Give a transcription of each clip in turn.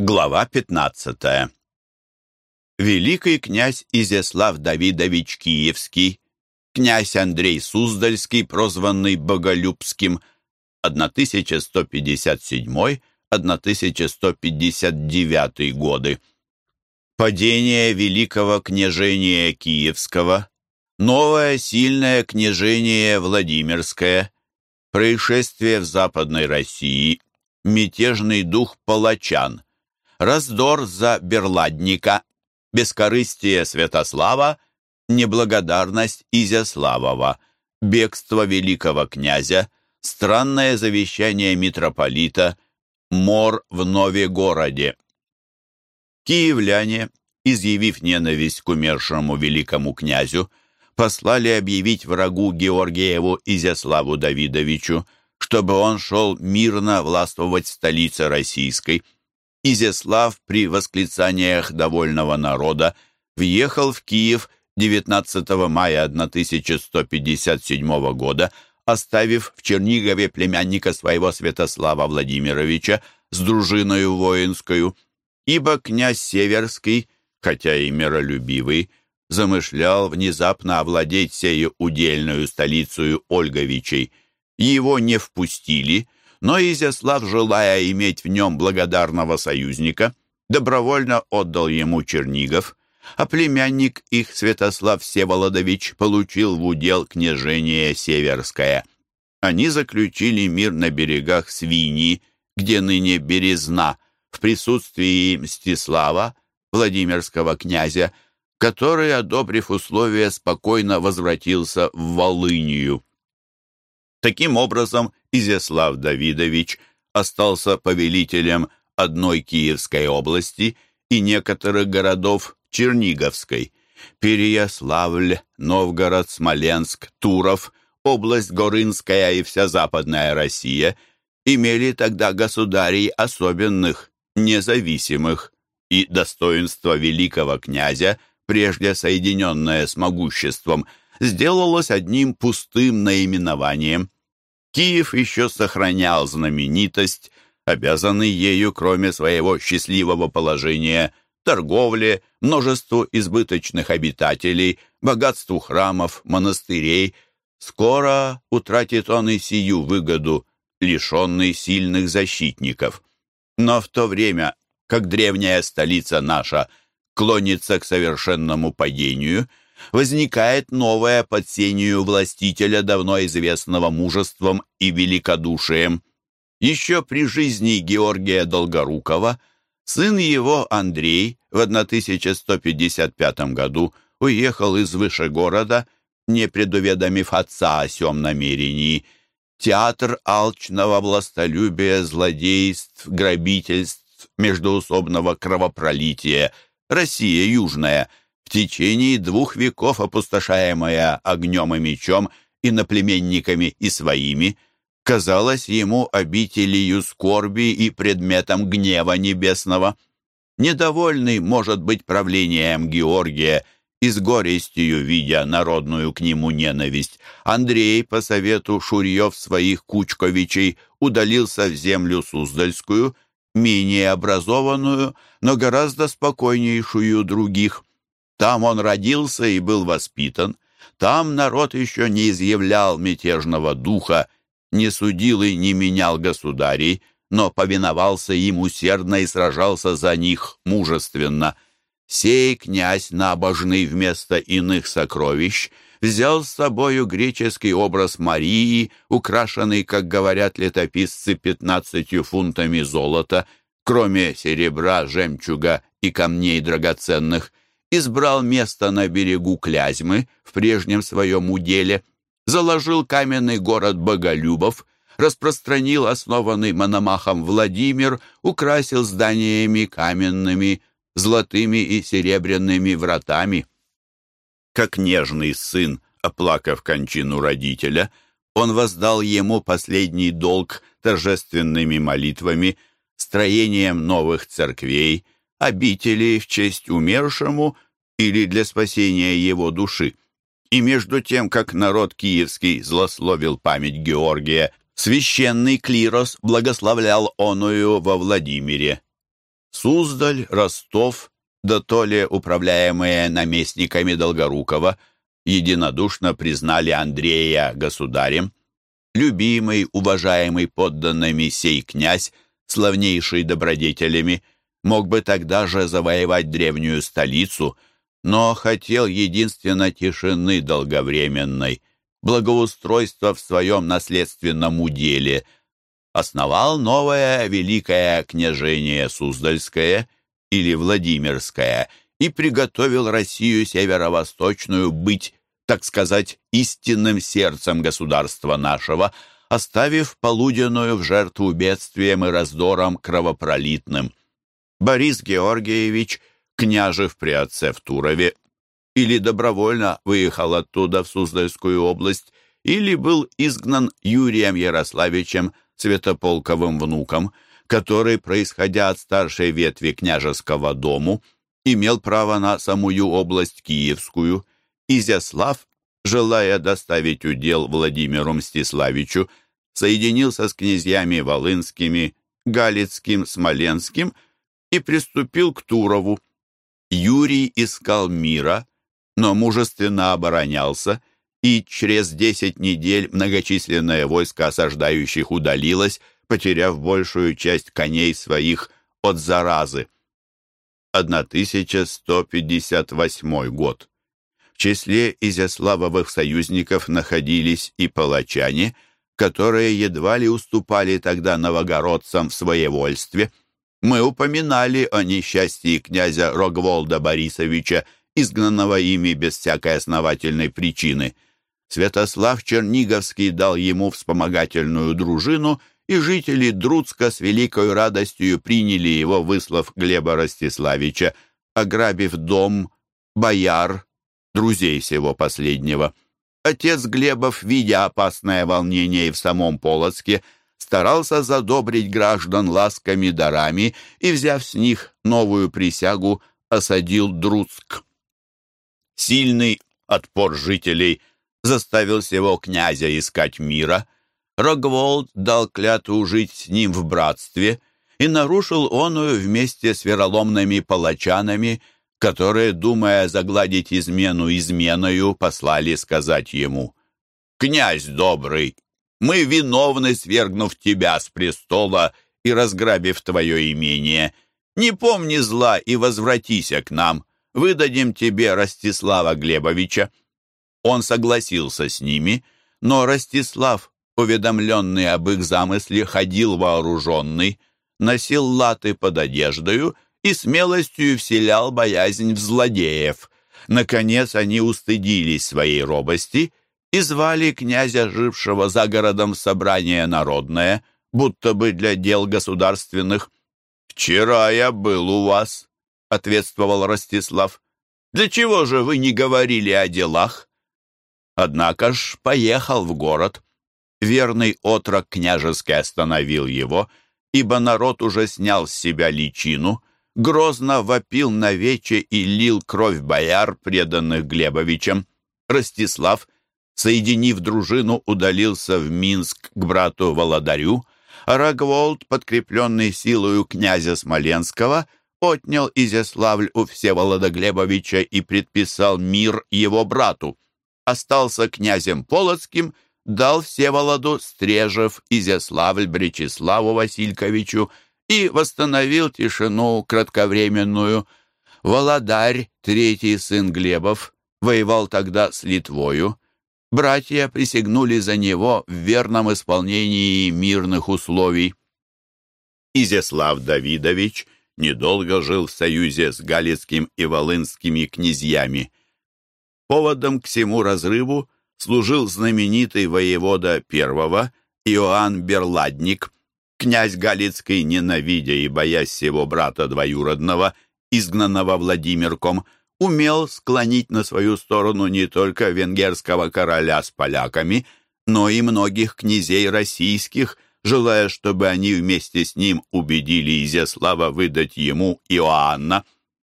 Глава 15. Великий князь Изяслав Давидович Киевский, князь Андрей Суздальский, прозванный Боголюбским, 1157-1159 годы. Падение Великого княжения Киевского, новое сильное княжение Владимирское, происшествие в Западной России, мятежный дух палачан – раздор за Берладника, бескорыстие Святослава, неблагодарность Изяславова, бегство великого князя, странное завещание митрополита, мор в Новегороде. Киевляне, изъявив ненависть к умершему великому князю, послали объявить врагу Георгиеву Изяславу Давидовичу, чтобы он шел мирно властвовать в столице российской – Изяслав при восклицаниях довольного народа въехал в Киев 19 мая 1157 года, оставив в Чернигове племянника своего Святослава Владимировича с дружиною воинскую, ибо князь Северский, хотя и миролюбивый, замышлял внезапно овладеть сею удельную столицу Ольговичей. Его не впустили — но Изяслав, желая иметь в нем благодарного союзника, добровольно отдал ему Чернигов, а племянник их, Святослав Всеволодович, получил в удел княжение Северское. Они заключили мир на берегах Свиньи, где ныне Березна, в присутствии Мстислава, Владимирского князя, который, одобрив условия, спокойно возвратился в Волынию. Таким образом, Изяслав Давидович остался повелителем одной Киевской области и некоторых городов Черниговской, Переяславль, Новгород, Смоленск, Туров, область Горынская и вся Западная Россия имели тогда государей особенных, независимых, и достоинство великого князя, прежде соединенное с могуществом, сделалось одним пустым наименованием – Киев еще сохранял знаменитость, обязанный ею, кроме своего счастливого положения, торговле, множеству избыточных обитателей, богатству храмов, монастырей. Скоро утратит он и сию выгоду, лишенный сильных защитников. Но в то время, как древняя столица наша клонится к совершенному падению – возникает новое под сенью властителя, давно известного мужеством и великодушием. Еще при жизни Георгия Долгорукова сын его Андрей в 1155 году уехал из Вышегорода, не предуведомив отца о сём намерении. Театр алчного властолюбия, злодейств, грабительств, междоусобного кровопролития, Россия Южная — в течение двух веков опустошаемая огнем и мечом, иноплеменниками и своими, казалась ему обителью скорби и предметом гнева небесного. Недовольный, может быть, правлением Георгия и с горестью видя народную к нему ненависть, Андрей по совету Шурьев своих Кучковичей удалился в землю Суздальскую, менее образованную, но гораздо спокойнейшую других. Там он родился и был воспитан. Там народ еще не изъявлял мятежного духа, не судил и не менял государей, но повиновался им усердно и сражался за них мужественно. Сей князь набожный вместо иных сокровищ взял с собою греческий образ Марии, украшенный, как говорят летописцы, пятнадцатью фунтами золота, кроме серебра, жемчуга и камней драгоценных – избрал место на берегу Клязьмы в прежнем своем уделе, заложил каменный город Боголюбов, распространил основанный Мономахом Владимир, украсил зданиями каменными, золотыми и серебряными вратами. Как нежный сын, оплакав кончину родителя, он воздал ему последний долг торжественными молитвами, строением новых церквей, обители в честь умершему или для спасения его души. И между тем, как народ киевский злословил память Георгия, священный клирос благословлял оную во Владимире. Суздаль, Ростов, да то ли управляемые наместниками Долгорукова, единодушно признали Андрея государем. Любимый, уважаемый подданными сей князь, славнейший добродетелями, мог бы тогда же завоевать древнюю столицу, но хотел единственно тишины долговременной, благоустройства в своем наследственном уделе, основал новое великое княжение Суздальское или Владимирское и приготовил Россию северо-восточную быть, так сказать, истинным сердцем государства нашего, оставив полуденную в жертву бедствием и раздорам кровопролитным. Борис Георгиевич, княжев при отце в Турове, или добровольно выехал оттуда в Суздальскую область, или был изгнан Юрием Ярославичем, Святополковым внуком, который, происходя от старшей ветви княжеского дому, имел право на самую область Киевскую. Изяслав, желая доставить удел Владимиру Мстиславичу, соединился с князьями Волынскими, Галицким, Смоленским и приступил к Турову. Юрий искал мира, но мужественно оборонялся, и через десять недель многочисленное войско осаждающих удалилось, потеряв большую часть коней своих от заразы. 1158 год. В числе Изяславовых союзников находились и палачане, которые едва ли уступали тогда новогородцам в своевольстве. Мы упоминали о несчастье князя Рогволда Борисовича, изгнанного ими без всякой основательной причины. Святослав Черниговский дал ему вспомогательную дружину, и жители Друцка с великой радостью приняли его, выслав Глеба Ростиславича, ограбив дом, бояр, друзей всего последнего. Отец Глебов, видя опасное волнение в самом Полоцке, старался задобрить граждан ласками дарами и, взяв с них новую присягу, осадил Друцк. Сильный отпор жителей заставил всего князя искать мира. Рогволд дал клятву жить с ним в братстве, и нарушил оную вместе с вероломными палачанами, которые, думая загладить измену изменою, послали сказать ему, «Князь добрый, мы виновны, свергнув тебя с престола и разграбив твое имение. Не помни зла и возвратися к нам выдадим тебе Ростислава Глебовича». Он согласился с ними, но Ростислав, уведомленный об их замысле, ходил вооруженный, носил латы под одеждою и смелостью вселял боязнь в злодеев. Наконец они устыдились своей робости и звали князя, жившего за городом, собрание народное, будто бы для дел государственных. «Вчера я был у вас», — ответствовал Ростислав. «Для чего же вы не говорили о делах?» Однако ж поехал в город. Верный отрок княжеский остановил его, ибо народ уже снял с себя личину, грозно вопил на вече и лил кровь бояр, преданных Глебовичем. Ростислав, соединив дружину, удалился в Минск к брату Володарю, а Рогволд, подкрепленный силою князя Смоленского, отнял Изяславль у Всеволода Глебовича и предписал мир его брату. Остался князем Полоцким, дал Всеволоду Стрежев, Изяславль Бречеславу Васильковичу и восстановил тишину кратковременную. Володарь, третий сын Глебов, воевал тогда с Литвою. Братья присягнули за него в верном исполнении мирных условий. Изяслав Давидович — недолго жил в союзе с галицким и волынскими князьями. Поводом к всему разрыву служил знаменитый воевода первого Иоанн Берладник, князь Галицкий, ненавидя и боясь всего брата двоюродного, изгнанного Владимирком, умел склонить на свою сторону не только венгерского короля с поляками, но и многих князей российских – желая, чтобы они вместе с ним убедили Изяслава выдать ему Иоанна.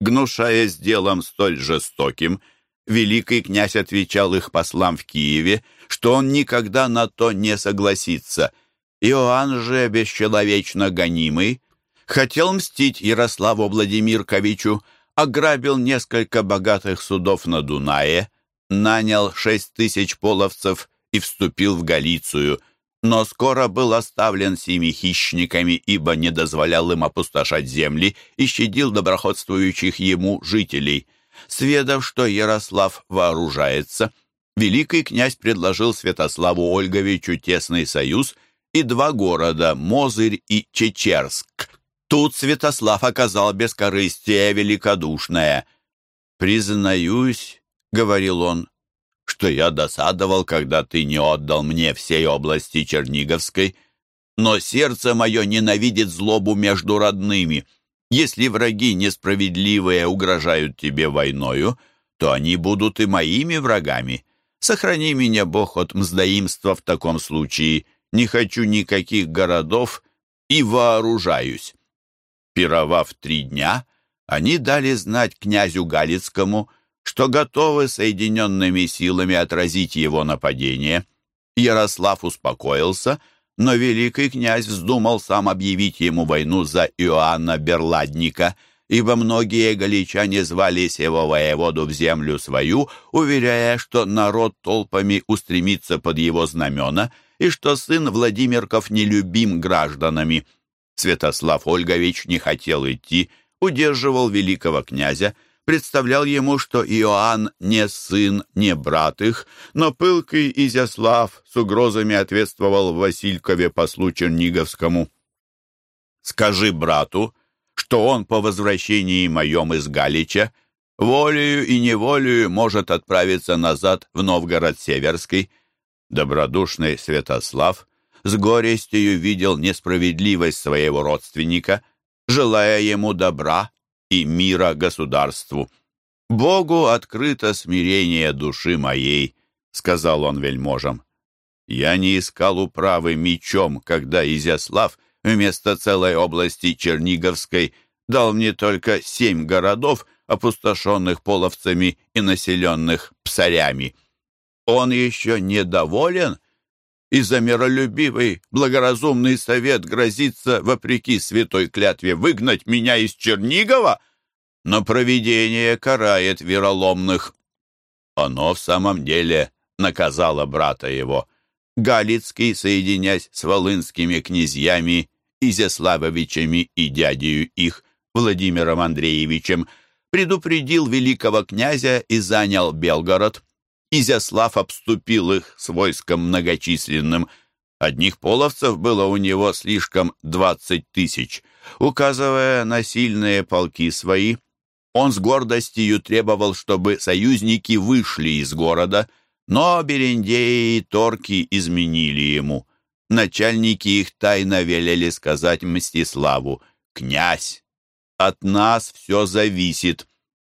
Гнушаясь делом столь жестоким, великий князь отвечал их послам в Киеве, что он никогда на то не согласится. Иоанн же, бесчеловечно гонимый, Хотел мстить Ярославу Владимирковичу, ограбил несколько богатых судов на Дунае, нанял шесть тысяч половцев и вступил в Галицию, но скоро был оставлен семи хищниками, ибо не дозволял им опустошать земли и щадил доброходствующих ему жителей. Сведав, что Ярослав вооружается, великий князь предложил Святославу Ольговичу тесный союз и два города – Мозырь и Чечерск. Тут Святослав оказал бескорыстие великодушное. «Признаюсь, — говорил он, — что я досадовал, когда ты не отдал мне всей области Черниговской, но сердце мое ненавидит злобу между родными. Если враги несправедливые угрожают тебе войною, то они будут и моими врагами. Сохрани меня, Бог, от мздоимства в таком случае» не хочу никаких городов и вооружаюсь. Пировав три дня, они дали знать князю Галицкому, что готовы соединенными силами отразить его нападение. Ярослав успокоился, но великий князь вздумал сам объявить ему войну за Иоанна Берладника, ибо многие галичане звали сего воеводу в землю свою, уверяя, что народ толпами устремится под его знамена — и что сын Владимирков нелюбим гражданами. Святослав Ольгович не хотел идти, удерживал великого князя, представлял ему, что Иоанн не сын, не брат их, но пылкий Изяслав с угрозами ответствовал Василькове послу Черниговскому. «Скажи брату, что он по возвращении моем из Галича волею и неволею может отправиться назад в Новгород Северский, Добродушный Святослав с горестью видел несправедливость своего родственника, желая ему добра и мира государству. «Богу открыто смирение души моей», — сказал он вельможам. «Я не искал управы мечом, когда Изяслав вместо целой области Черниговской дал мне только семь городов, опустошенных половцами и населенных псарями. Он еще недоволен, и за миролюбивый, благоразумный совет грозится, вопреки святой клятве, выгнать меня из Чернигова? Но провидение карает вероломных. Оно в самом деле наказало брата его. Галицкий, соединясь с волынскими князьями, Изяславовичами и дядею их, Владимиром Андреевичем, предупредил великого князя и занял Белгород. Изяслав обступил их с войском многочисленным. Одних половцев было у него слишком двадцать тысяч. Указывая на сильные полки свои, он с гордостью требовал, чтобы союзники вышли из города, но Берендеи и Торки изменили ему. Начальники их тайно велели сказать Мстиславу, «Князь, от нас все зависит.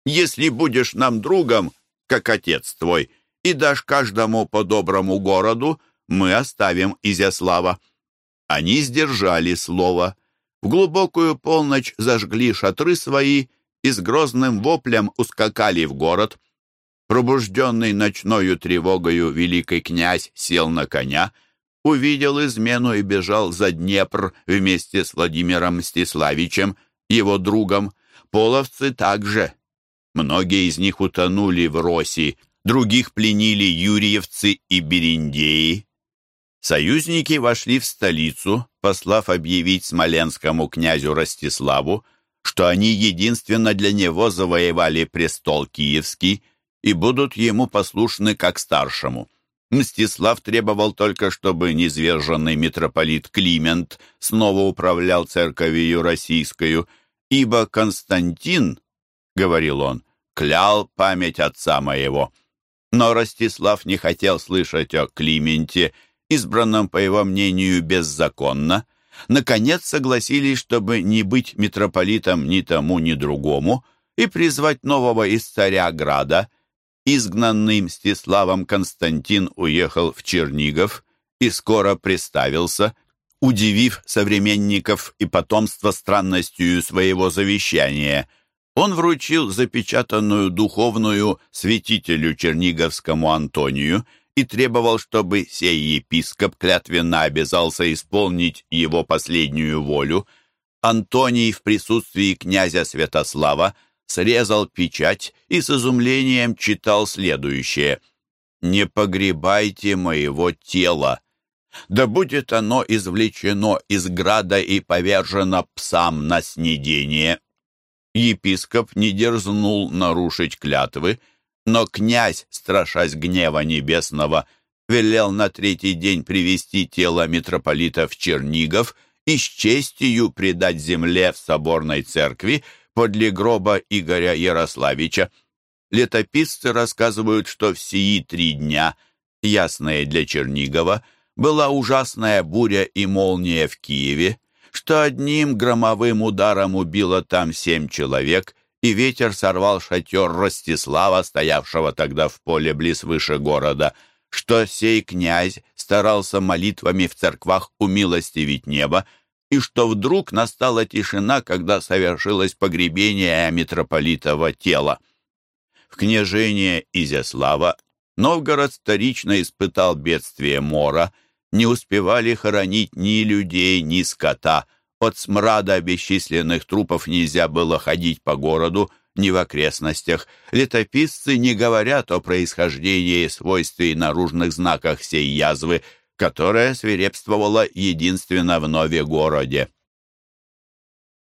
Если будешь нам другом, как отец твой, — и дашь каждому по доброму городу, мы оставим Изяслава». Они сдержали слово. В глубокую полночь зажгли шатры свои и с грозным воплем ускакали в город. Пробужденный ночною тревогою великий князь сел на коня, увидел измену и бежал за Днепр вместе с Владимиром Мстиславичем, его другом. Половцы также. Многие из них утонули в Роси, других пленили юрьевцы и бериндеи. Союзники вошли в столицу, послав объявить смоленскому князю Ростиславу, что они единственно для него завоевали престол Киевский и будут ему послушны как старшему. Мстислав требовал только, чтобы низверженный митрополит Климент снова управлял церковью российскую, ибо Константин, — говорил он, — клял память отца моего. Но Ростислав не хотел слышать о Клименте, избранном, по его мнению, беззаконно. Наконец согласились, чтобы не быть митрополитом ни тому, ни другому, и призвать нового из царя Града. Изгнанный Мстиславом Константин уехал в Чернигов и скоро приставился, удивив современников и потомство странностью своего завещания – он вручил запечатанную духовную святителю Черниговскому Антонию и требовал, чтобы сей епископ клятвенно обязался исполнить его последнюю волю. Антоний в присутствии князя Святослава срезал печать и с изумлением читал следующее «Не погребайте моего тела, да будет оно извлечено из града и повержено псам на снедение». Епископ не дерзнул нарушить клятвы, но князь, страшась гнева небесного, велел на третий день привести тело митрополита в Чернигов и с честью предать земле в соборной церкви подле гроба Игоря Ярославича. Летописцы рассказывают, что в сии три дня, ясные для Чернигова, была ужасная буря и молния в Киеве, что одним громовым ударом убило там семь человек, и ветер сорвал шатер Ростислава, стоявшего тогда в поле близ выше города, что сей князь старался молитвами в церквах умилостивить небо, и что вдруг настала тишина, когда совершилось погребение митрополитова тела. В княжение Изяслава Новгород вторично испытал бедствие мора, не успевали хоронить ни людей, ни скота. От смрада бесчисленных трупов нельзя было ходить по городу, ни в окрестностях. Летописцы не говорят о происхождении, свойстве и наружных знаках сей язвы, которая свирепствовала единственно в Нове городе.